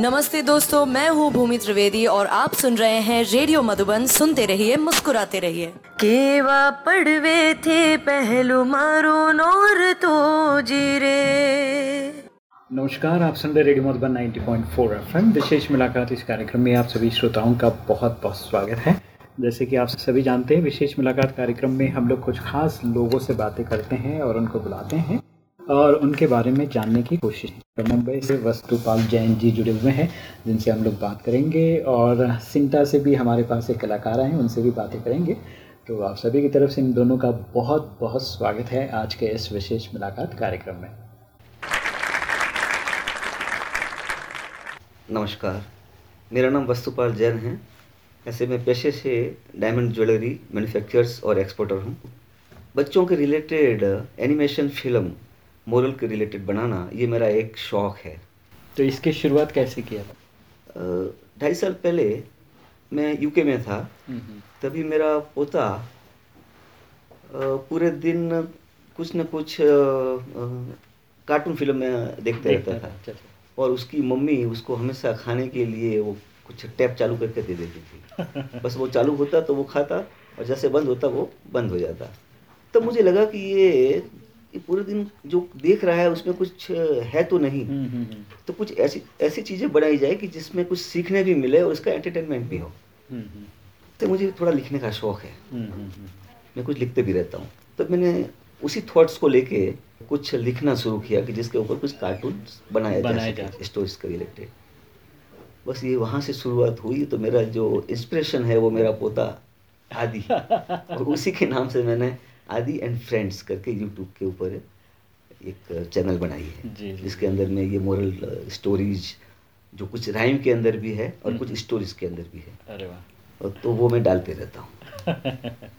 नमस्ते दोस्तों मैं हूँ भूमि त्रिवेदी और आप सुन रहे हैं रेडियो मधुबन। सुनते रहिए मुस्कुराते रहिए। केवा पड़वे थे पहलू मारो नोर तो जीरे। नमस्कार आप सुन रहे रेडियो मधुबन 90.4 एफएम। विशेष मुलाकात इस कार्यक्रम में आप सभी श्रोताओं का बहुत बहुत स्वागत है। जैसे कि आप सभी जानते हैं विशेष मुलाकात कार्यक्रम में हम लोग कुछ खास लोगों से बातें करते हैं और उनको बुलाते हैं। और उनके बारे में जानने की कोशिश तो मुंबई से वस्तुपाल जैन जी जुड़े हुए हैं, जिनसे हम लोग बात करेंगे और सिंटा से भी हमारे पास एक कलाकार हैं, उनसे भी बातें करेंगे। तो आप सभी की तरफ़ से इन दोनों का बहुत बहुत स्वागत है आज के इस विशेष मुलाकात कार्यक्रम में। नमस्कार, मेरा नाम वस्तुपाल जैन है। ऐसे मैं पेशे से डायमंड ज्वेलरी मैन्युफैक्चरर्स और एक्सपोर्टर हूँ। बच्चों के रिलेटेड एनिमेशन फ़िल्म मोरल के रिलेटेड बनाना ये मेरा एक शौक़ है। तो इसकी शुरुआत कैसे किया था? ढाई साल पहले मैं यूके में था। तभी मेरा पोता पूरे दिन कुछ न कुछ कार्टून फ़िल्म में देखते रहता था अच्छा, अच्छा। और उसकी मम्मी उसको हमेशा खाने के लिए वो कुछ टैप चालू करके दे देती थी। बस वो चालू होता तो वो खाता और जैसे बंद होता वो बंद हो जाता। तब तो मुझे लगा कि ये पूरे दिन जो देख रहा है उसमें कुछ है तो नहीं। हम्म, हम्म, हम्म। तो कुछ ऐसी ऐसी चीज़ें बनाई जाए कि जिसमें कुछ सीखने भी मिले और उसका एंटरटेनमेंट भी हो। तो मुझे थोड़ा लिखने का शौक है। मैं कुछ लिखते भी रहता हूँ। तो मैंने उसी थॉट्स को लेके कुछ लिखना शुरू किया कि जिसके ऊपर कुछ कार्टून बनाया बनाया जाए स्टोरीज के रिलेटेड बस ये वहाँ से शुरुआत हुई तो मेरा जो इंस्पिरेशन है वो मेरा पोता आदि। और उसी के नाम से मैंने आदि एंड फ्रेंड्स करके यूट्यूब के ऊपर एक चैनल बनाई है। जिसके अंदर में ये मोरल स्टोरीज जो कुछ राइम के अंदर भी है और कुछ स्टोरीज हम्म। के अंदर भी है। अरे वाह। तो वो मैं डालते रहता हूँ।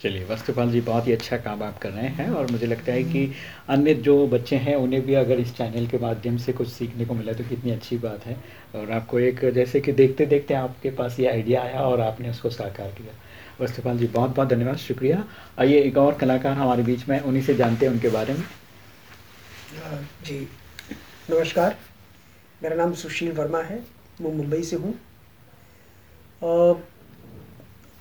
चलिए, वस्तुपाल जी, बहुत ही अच्छा काम आप कर रहे हैं और मुझे लगता है कि अन्य जो बच्चे हैं, उन्हें भी अगर इस चैनल के माध्यम से कुछ सीखने को मिला तो कितनी अच्छी बात है। और आपको एक, जैसे कि देखते देखते आपके पास ये आइडिया आया और आपने उसको साकार किया। वस्तुपाल जी बहुत बहुत धन्यवाद, शुक्रिया। आइए, एक और कलाकार हमारे बीच में, उन्हीं से जानते हैं उनके बारे में। जी, नमस्कार। मेरा नाम सुशील वर्मा है। मैं मुंबई से हूँ।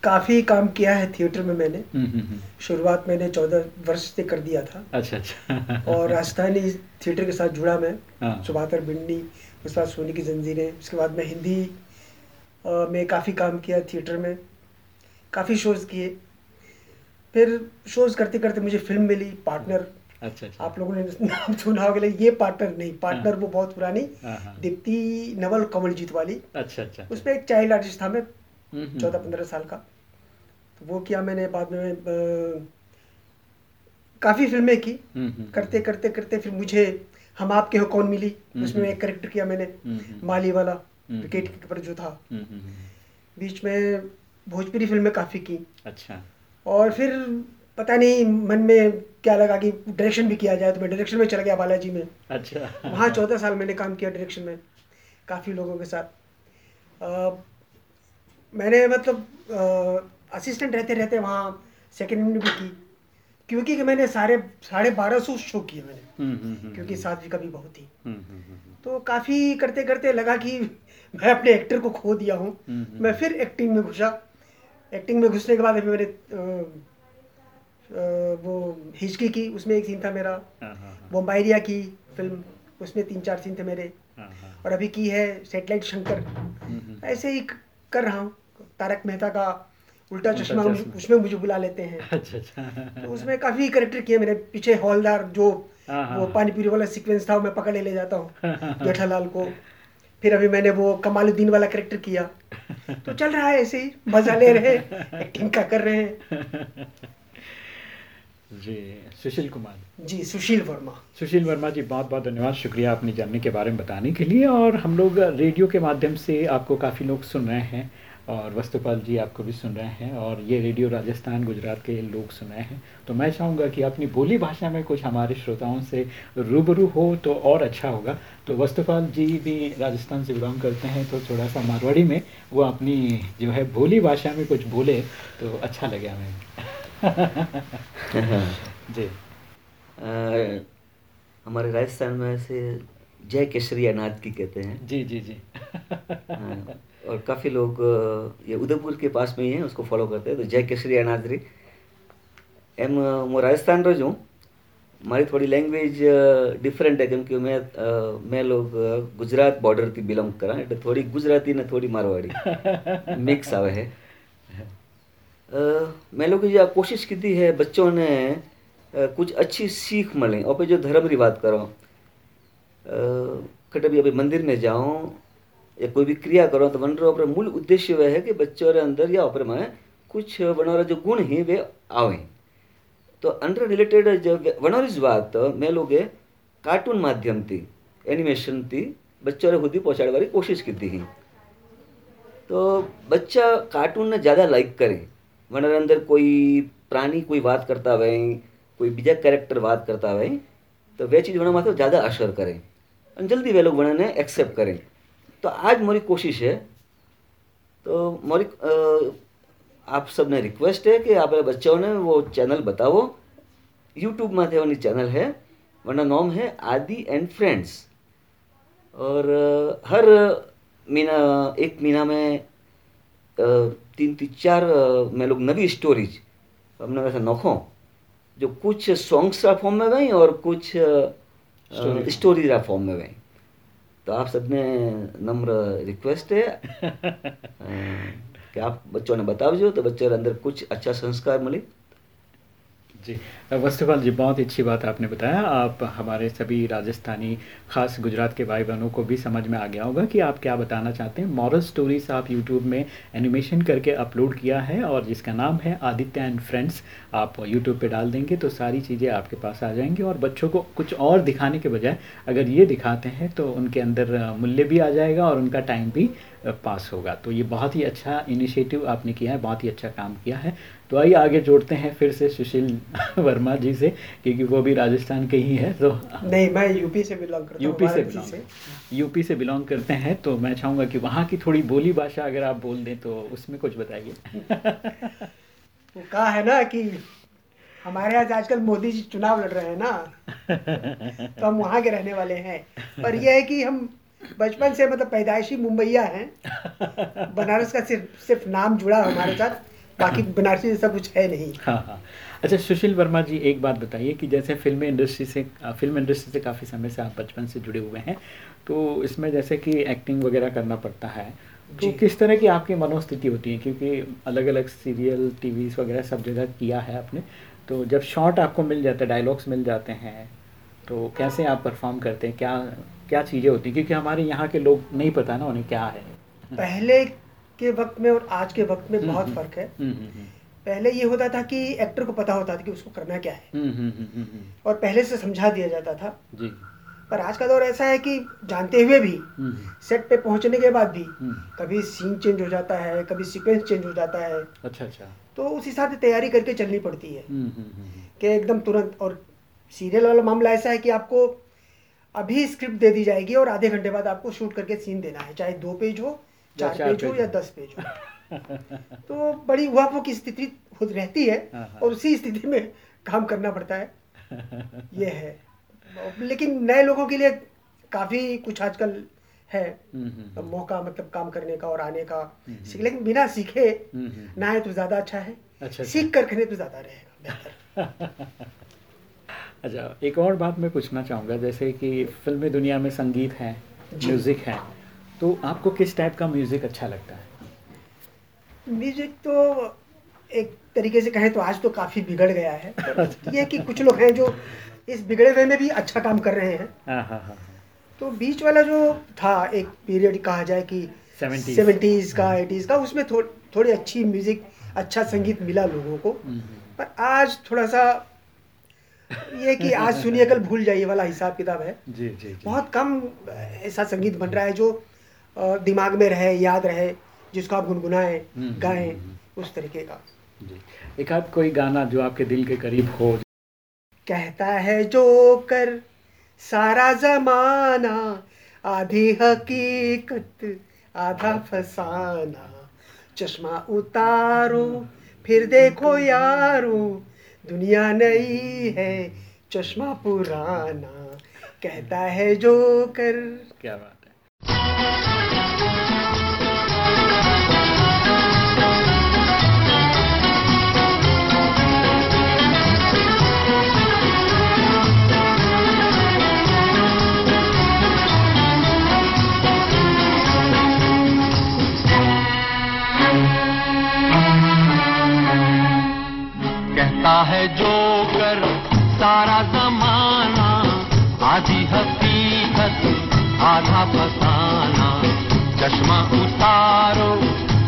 काफ़ी काम किया है थिएटर में मैंने। हम्म, हम्म, हम्म। शुरुआत मैंने चौदह वर्ष से कर दिया था। अच्छा अच्छा। और राजस्थानी थिएटर के साथ जुड़ा मैं। हाँ। सुबातर बिंडी उसके बाद सोनी की जंजीरें उसके बाद मैं हिंदी में काफ़ी काम किया थिएटर में। काफ़ी शोज़ किए। फिर शोज़ करते करते मुझे फ़िल्म मिली पार्टनर। अच्छा, अच्छा। आप लोगों ने नाम सुना होगा ये पार्टनर नहीं। पार्टनर हाँ। वो बहुत पुरानी हाँ। दीप्ति नवल कमलजीत वाली। अच्छा अच्छा। उसमें एक चाइल्ड आर्टिस्ट था मैं। चौदह पंद्रह साल का। तो वो किया मैंने बाद में काफ़ी फ़िल्में की। करते करते करते फिर मुझे हम आपके हो कौन मिली? उसमें एक करेक्टर किया मैंने माली वाला विकेट कीपर जो था। बीच में भोजपुरी फ़िल्में काफ़ी की। अच्छा। और फिर पता नहीं मन में क्या लगा कि डायरेक्शन भी किया जाए तो मैं डायरेक्शन में चला गया बालाजी में। अच्छा। वहाँ चौदह साल मैंने काम किया डायरेक्शन में काफ़ी लोगों के साथ। मैंने मतलब असिस्टेंट रहते रहते वहाँ सेकेंड यूनिट भी की। क्योंकि कि मैंने सारे साढ़े बारह सौ शो किए मैंने। हम्म, हम्म, हम्म, क्योंकि सातवीं का भी बहुत थी। तो काफ़ी करते करते लगा कि मैं अपने एक्टर को खो दिया हूँ। मैं फिर एक्टिंग में घुसा। एक्टिंग में घुसने के बाद अभी मैंने वो हिचकी की उसमें एक सीन था मेरा। हाँ, हाँ, हाँ। बोम्बाइरिया की फ़िल्म उसमें तीन चार सीन थे मेरे। और अभी की है सेटेलाइट शंकर ऐसे ही कर रहा हूँ। तारक मेहता का उल्टा चश्मा उसमें मुझे बुला लेते हैं। अच्छा अच्छा। तो उसमें काफ़ी करेक्टर किए मेरे पीछे हॉलदार जो वो पानी पूरी वाला सीक्वेंस था मैं पकड़े ले जाता हूँ जेठालाल को। फिर अभी मैंने वो कमालुद्दीन वाला करेक्टर किया। तो चल रहा है ऐसे ही। मज़ा ले रहे एक्टिंग का कर रहे हैं। जी सुशील कुमार। जी सुशील वर्मा। सुशील वर्मा जी बहुत बहुत धन्यवाद। शुक्रिया अपनी जर्नी के बारे में बताने के लिए। और हम लोग रेडियो के माध्यम से आपको काफ़ी लोग सुन रहे हैं और वस्तुपाल जी आपको भी सुन रहे हैं और ये रेडियो राजस्थान गुजरात के लोग सुन रहे हैं। तो मैं चाहूँगा कि अपनी बोली भाषा में कुछ हमारे श्रोताओं से रूबरू हो तो और अच्छा होगा। तो वस्तुपाल जी भी राजस्थान से बिलोंग करते हैं तो थोड़ा सा मारवाड़ी में वो अपनी जो है बोली भाषा में कुछ बोले तो अच्छा लगे हमें। जी हमारे राजस्थान में ऐसे जय केसरी अनाथ की कहते हैं जी जी जी हाँ, और काफ़ी लोग ये उदयपुर के पास में ही हैं उसको फॉलो करते हैं तो जय केसरी अनाजरी એમ હું રાજસ્થાન રહ્યો છું મારી થોડી લેંગ્વેજ ડિફરન્ટ है કેમ કે મેં મેં लोग गुजरात बॉर्डर થી બિલોંગ કરા એટલે થોડી ગુજરાતી ને થોડી મારવાડી મિક્સ આવે है मैं लोग कोशिश की है, बच्चों ने कुछ अच्छी सीख मिले। और जो धर्म की बात करो कटे भी अभी मंदिर में जाओ या कोई भी क्रिया करो तो वन रो मूल उद्देश्य वह है कि बच्चों के अंदर या ऊपर में कुछ वनोरा जो गुण ही, वे आवे। तो अंडर रिलेटेड जो वनोरिज बात, मैं लोग कार्टून माध्यम थी एनिमेशन थी, बच्चों ने खुद ही पहुँचाने वाली कोशिश की थी। तो बच्चा कार्टून ने ज़्यादा लाइक करे। वनर अंदर कोई प्राणी कोई बात करता हुए कोई बीजा कैरेक्टर बात करता हुए तो वे चीज़ वना माथे ज़्यादा असर करे और जल्दी वे लोग वना ने एक्सेप्ट करें तो आज मोरी कोशिश है तो मोरी आप सबने रिक्वेस्ट है कि आप बच्चों ने वो चैनल बताओ यूट्यूब माथे वाली चैनल है वरना नाम है आदि एंड फ्रेंड्स और हर महीना एक महीना में तीन तीन चार मैं लोग नवी स्टोरीज हमने वैसे नोखो जो कुछ सॉन्ग्स का फॉर्म में गई और कुछ स्टोरीज का फॉर्म में। गई। तो आप सब में नम्र रिक्वेस्ट है। कि आप बच्चों ने बताओ जो तो बच्चों के अंदर कुछ अच्छा संस्कार मिले। जी वस्तुपाल जी, बहुत अच्छी बात आपने बताया। आप हमारे सभी राजस्थानी खास गुजरात के भाई बहनों को भी समझ में आ गया होगा कि आप क्या बताना चाहते हैं। मॉरल स्टोरीज आप यूट्यूब में एनिमेशन करके अपलोड किया है और जिसका नाम है आदित्य एंड फ्रेंड्स आप यूट्यूब पे डाल देंगे तो सारी चीज़ें आपके पास आ जाएँगी और बच्चों को कुछ और दिखाने के बजाय अगर ये दिखाते हैं तो उनके अंदर मूल्य भी आ जाएगा और उनका टाइम भी पास होगा। तो ये बहुत ही अच्छा इनिशिएटिव आपने किया है, बहुत ही अच्छा काम किया है। तो आइए आगे जोड़ते हैं फिर से सुशील वर्मा जी से क्योंकि वो भी राजस्थान के ही है तो नहीं मैं यूपी से बिलोंग करता यूपी से बिलोंग यूपी से। बिलोंग करते हैं तो मैं चाहूँगा कि वहाँ की थोड़ी बोली भाषा अगर आप बोल दें तो उसमें कुछ बताइए। वो कहा है ना कि हमारे यहाँ आजकल मोदी जी चुनाव लड़ रहे हैं ना तो हम वहाँ के रहने वाले हैं। पर यह है कि हम बचपन से मतलब पैदाइशी मुंबईया हैं बनारस का सिर्फ़ सिर्फ़ नाम जुड़ा हमारे साथ। बाकी बनारसी जैसा कुछ है नहीं। हाँ हाँ। अच्छा सुशील वर्मा जी एक बात बताइए कि जैसे फ़िल्म इंडस्ट्री से फ़िल्म इंडस्ट्री से काफ़ी समय से आप बचपन से जुड़े हुए हैं तो इसमें जैसे कि एक्टिंग वगैरह करना पड़ता है तो किस तरह की आपकी मनोस्थिति होती है? क्योंकि अलग अलग सीरियल टीवी वगैरह सब जगह किया है आपने तो जब शॉर्ट आपको मिल जाता है डायलॉग्स मिल जाते हैं तो कैसे आप परफॉर्म करते हैं? क्या क्या चीज़ें होती हैं? क्योंकि हमारे यहाँ के लोग नहीं पता ना उन्हें क्या है। पहले के वक्त में और आज के वक्त में बहुत हम्म, हम्म, फ़र्क है। हम्म, पहले ये होता था कि एक्टर को पता होता था कि उसको करना क्या है। और पहले से समझा दिया जाता था। पर आज का दौर ऐसा है कि जानते हुए भी सेट पे पहुँचने के बाद भी कभी सीन चेंज हो जाता है कभी सीक्वेंस चेंज हो जाता है। अच्छा अच्छा। तो उस हिसाब से तैयारी करके चलनी पड़ती है। कि एकदम तुरंत और सीरियल वाला मामला ऐसा है कि आपको अभी स्क्रिप्ट दे दी जाएगी और आधे घंटे बाद आपको शूट करके सीन देना है चाहे दो पेज हो चार, पेज हो या दस पेज। हो तो बड़ी हुआ की स्थिति खुद रहती है हाँ, हाँ। और उसी स्थिति में काम करना पड़ता है। ये है। लेकिन नए लोगों के लिए काफ़ी कुछ आजकल है। हम्म, हम्म, हम्म। मौका मतलब काम करने का और आने का सीख लेकिन बिना सीखे ना है तो ज़्यादा अच्छा है। अच्छा, अच्छा। सीख कर करने तो ज़्यादा रहेगा बेहतर। अच्छा एक और बात मैं पूछना चाहूँगा जैसे कि फिल्मी दुनिया में संगीत है म्यूज़िक है। तो आपको किस टाइप का म्यूज़िक अच्छा लगता है? म्यूज़िक तो एक तरीके से कहें तो आज तो काफ़ी बिगड़ गया है। ये कि कुछ लोग हैं जो इस बिगड़े हुए में भी अच्छा काम कर रहे हैं। हाँ, हाँ, हाँ, तो बीच वाला जो था एक पीरियड कहा जाए कि सेवेंटीज़ का एटीज़ का उसमें थो, थोड़ी अच्छी म्यूज़िक अच्छा संगीत मिला लोगों को। हम्म, हम्म। पर आज थोड़ा सा ये कि आज सुनिए कल भूल जाइए वाला हिसाब किताब है। जी, जी, जी। बहुत कम ऐसा संगीत बन रहा है जो दिमाग में रहे याद रहे जिसको आप गुनगुनाएँ हम्म, हम्म, गाएँ हम्म, उस तरीके का। एक आध कोई गाना जो आपके दिल के करीब हो। कहता है जो कर सारा जमाना आधी हकीकत आधा फसाना। चश्मा उतारो फिर देखो यारो दुनिया नई है चश्मा पुराना। कहता है जो कर क्या बात। है जोकर सारा जमाना आधी हकीकत आधा फसाना चश्मा उतारो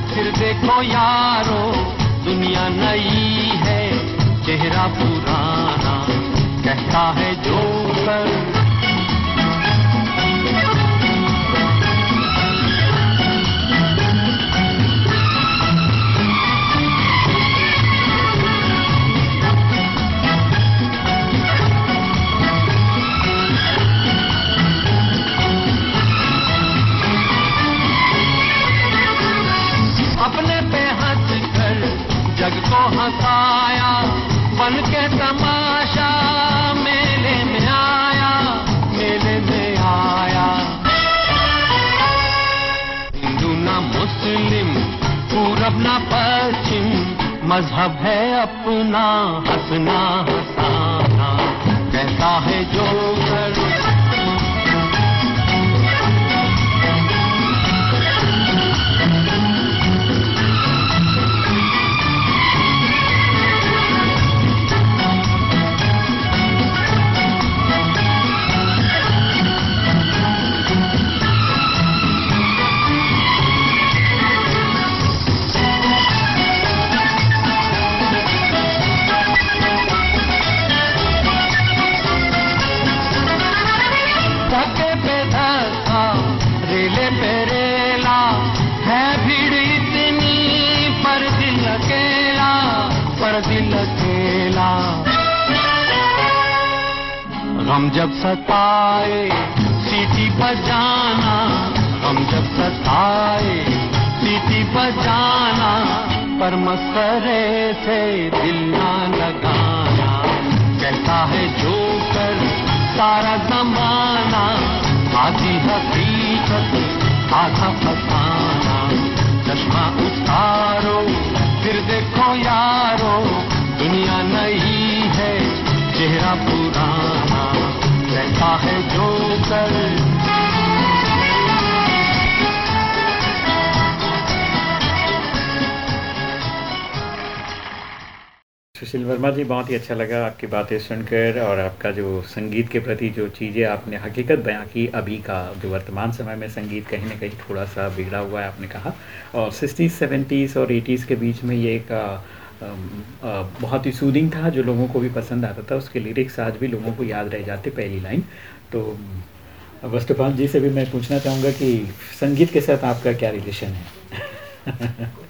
फिर देखो यारो दुनिया नई है चेहरा पुराना कहता है जो कर आया हिंदू ना मुस्लिम ना मज़हब है अपना हंसना हंसाना। कैसा है जो कर सारा जमाना, आधी हकीकत, आधा फसाना। चश्मा उतारो, फिर देखो यारो, दुनिया नहीं है, चेहरा पुराना। कैसा है जो कर सुशील वर्मा जी, बहुत ही अच्छा लगा आपकी बातें सुनकर और आपका जो संगीत के प्रति जो चीज़ें आपने हकीकत बयां की, अभी का जो वर्तमान समय में संगीत कहीं ना कहीं थोड़ा सा बिगड़ा हुआ है, आपने कहा। और सिक्सटीज़, सेवेंटीज़ और एटीज़ के बीच में ये एक बहुत ही सूदिंग था, जो लोगों को भी पसंद आता था। उसके लिरिक्स आज भी लोगों को याद रह जाते पहली लाइन। तो वस्तुपाल जी से भी मैं पूछना चाहूँगा कि संगीत के साथ आपका क्या रिलेशन है?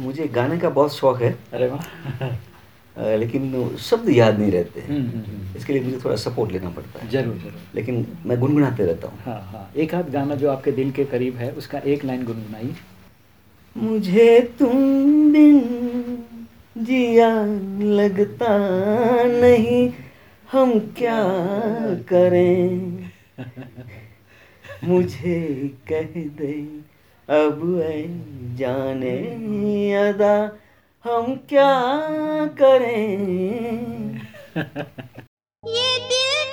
मुझे गाने का बहुत शौक है। अरे वाह। लेकिन शब्द याद नहीं रहते हैं। हम्म, हम्म, हम्म। इसके लिए मुझे थोड़ा सपोर्ट लेना पड़ता है। ज़रूर ज़रूर। लेकिन मैं गुनगुनाते रहता हूँ। हाँ हाँ। एक आध गाना जो आपके दिल के करीब है उसका एक लाइन गुनगुनाइए। मुझे तुम बिन जिया लगता नहीं हम क्या करें? मुझे कह दे अब जाने अदा हम क्या करें? ये दिल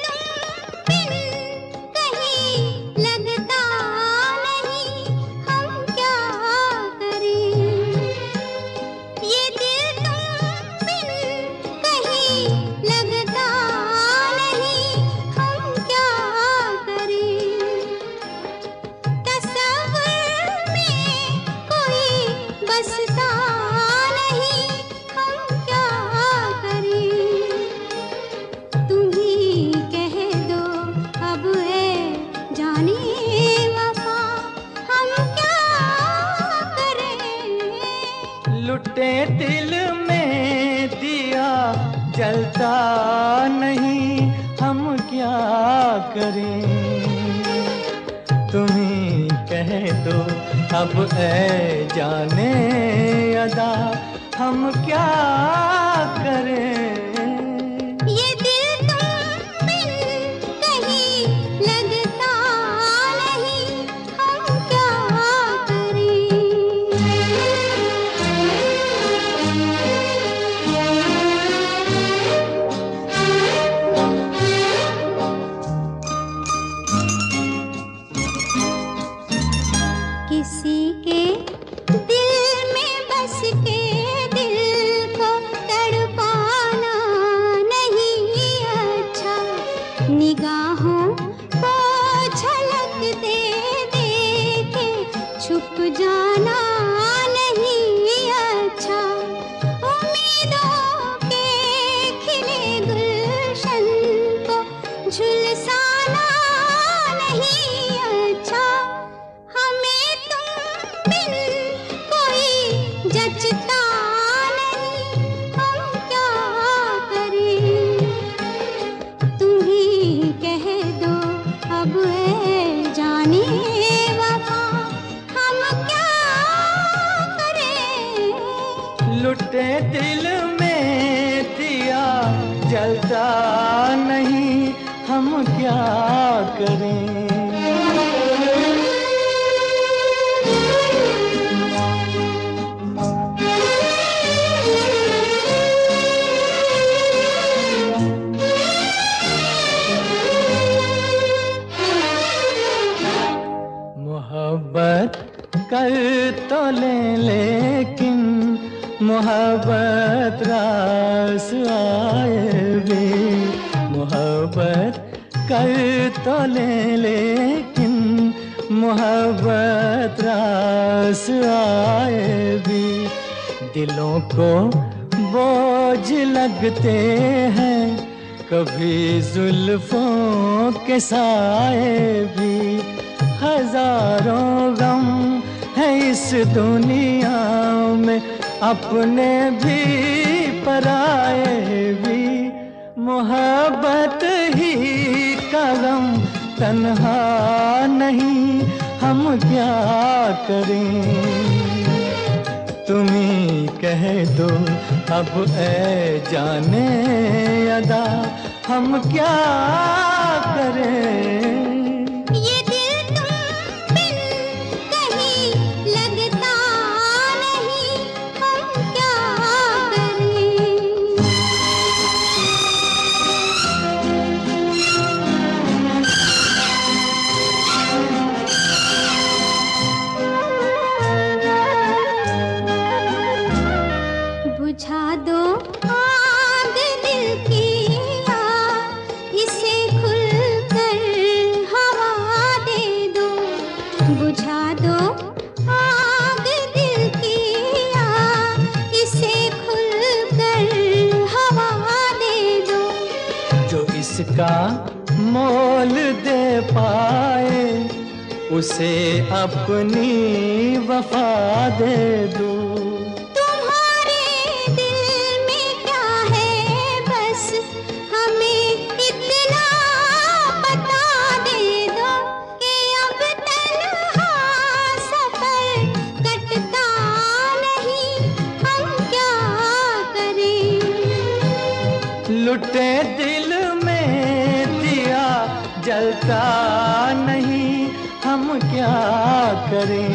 अब ऐ जाने अदा हम क्या करें? जाना को बोझ लगते हैं, कभी जुल्फों के साए भी हज़ारों गम है इस दुनिया में, अपने भी पराए भी, मोहब्बत ही का गम, तन्हा नहीं, हम क्या करें? तुम ही कह दो अब ए जाने अदा हम क्या करें? कटता नहीं। हम क्या करें? लुटे दिल में दिया जलता नहीं। हम क्या करें?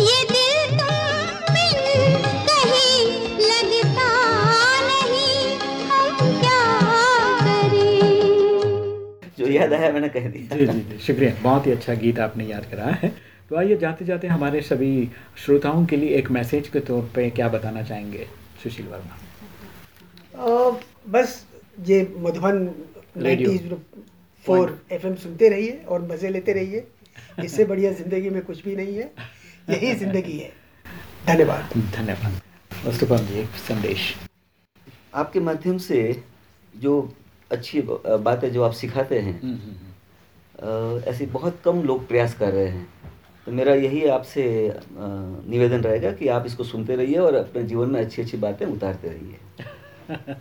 ये दिल तुम कहीं लगता नहीं हम क्या करें? जो याद आया मैंने कह दिया। जी जी जी शुक्रिया। बहुत ही अच्छा गीत आपने याद कराया है। तो आइए जाते जाते हमारे सभी श्रोताओं के लिए एक मैसेज के तौर पे क्या बताना चाहेंगे सुशील वर्मा? बस ये मधुबन रेडियो। 90.4 एफएम सुनते रहिए और मज़े लेते रहिए। इससे बढ़िया ज़िंदगी में कुछ भी नहीं है। यही ज़िंदगी है। धन्यवाद। धन्यवाद। वस्तुपम जी एक संदेश। आपके माध्यम से जो अच्छी बातें जो आप सिखाते हैं ऐसे बहुत कम लोग प्रयास कर रहे हैं। तो मेरा यही आपसे निवेदन रहेगा कि आप इसको सुनते रहिए और अपने जीवन में अच्छी अच्छी बातें उतारते रहिए।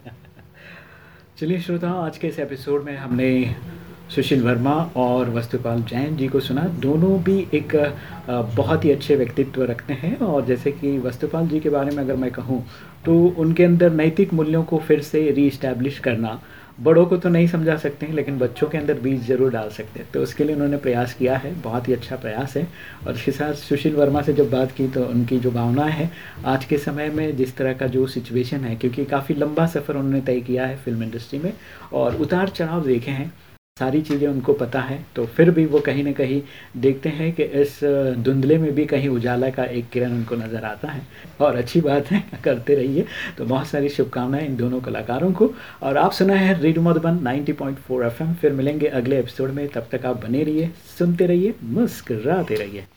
चलिए श्रोताओं आज के इस एपिसोड में हमने सुशील वर्मा और वस्तुपाल जैन जी को सुना। दोनों भी एक बहुत ही अच्छे व्यक्तित्व रखते हैं और जैसे कि वस्तुपाल जी के बारे में अगर मैं कहूँ तो उनके अंदर नैतिक मूल्यों को फिर से रीइस्टैब्लिश करना, बड़ों को तो नहीं समझा सकते हैं, लेकिन बच्चों के अंदर बीज ज़रूर डाल सकते हैं। तो उसके लिए उन्होंने प्रयास किया है, बहुत ही अच्छा प्रयास है। और इसके साथ सुशील वर्मा से जब बात की तो उनकी जो भावना है, आज के समय में जिस तरह का जो सिचुएशन है, क्योंकि काफ़ी लंबा सफ़र उन्होंने तय किया है फ़िल्म इंडस्ट्री में, और उतार चढ़ाव देखे हैं। सारी चीज़ें उनको पता है तो फिर भी वो कहीं ना कहीं देखते हैं कि इस धुंधले में भी कहीं उजाला का एक किरण उनको नज़र आता है। और अच्छी बात है, करते रहिए। तो बहुत सारी शुभकामनाएँ इन दोनों कलाकारों को। और आप सुना है रेडियो मधुबन 90.4 एफएम। फिर मिलेंगे अगले एपिसोड में। तब तक आप बने रहिए, सुनते रहिए, मुस्कराते रहिए।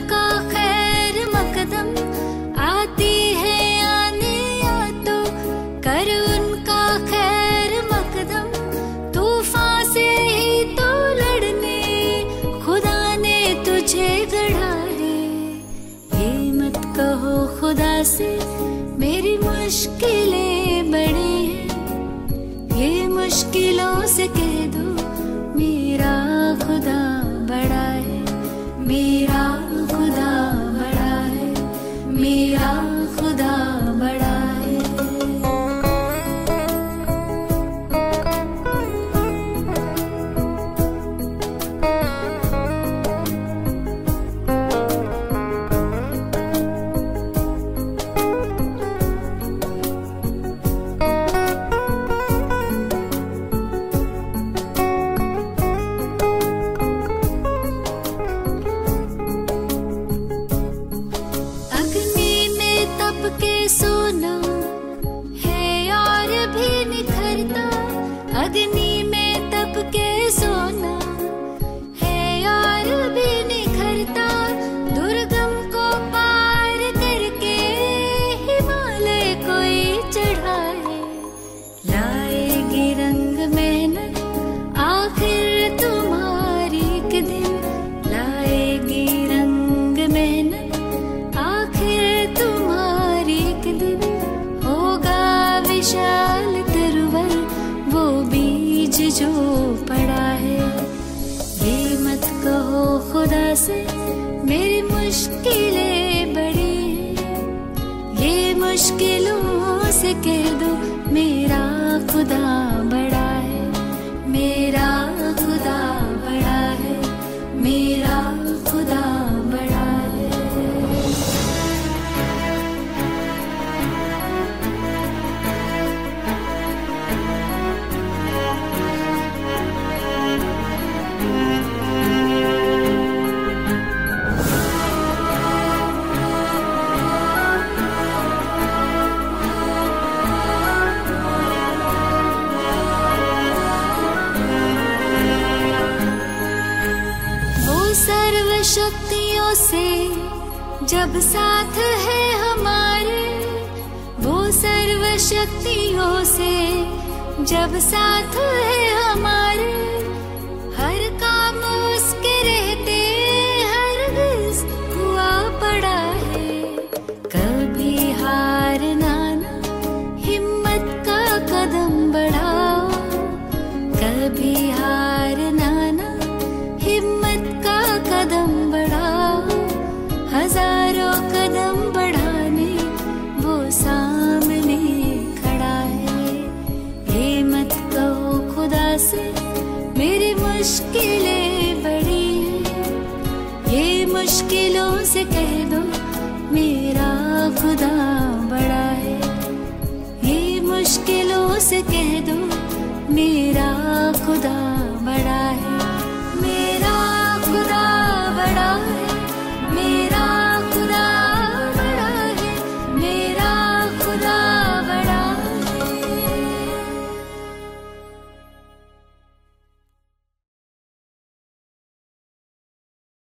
मुश्किलें बड़ी ये मुश्किलों से कह जब साथ है से कह दो मेरा खुदा बड़ा है।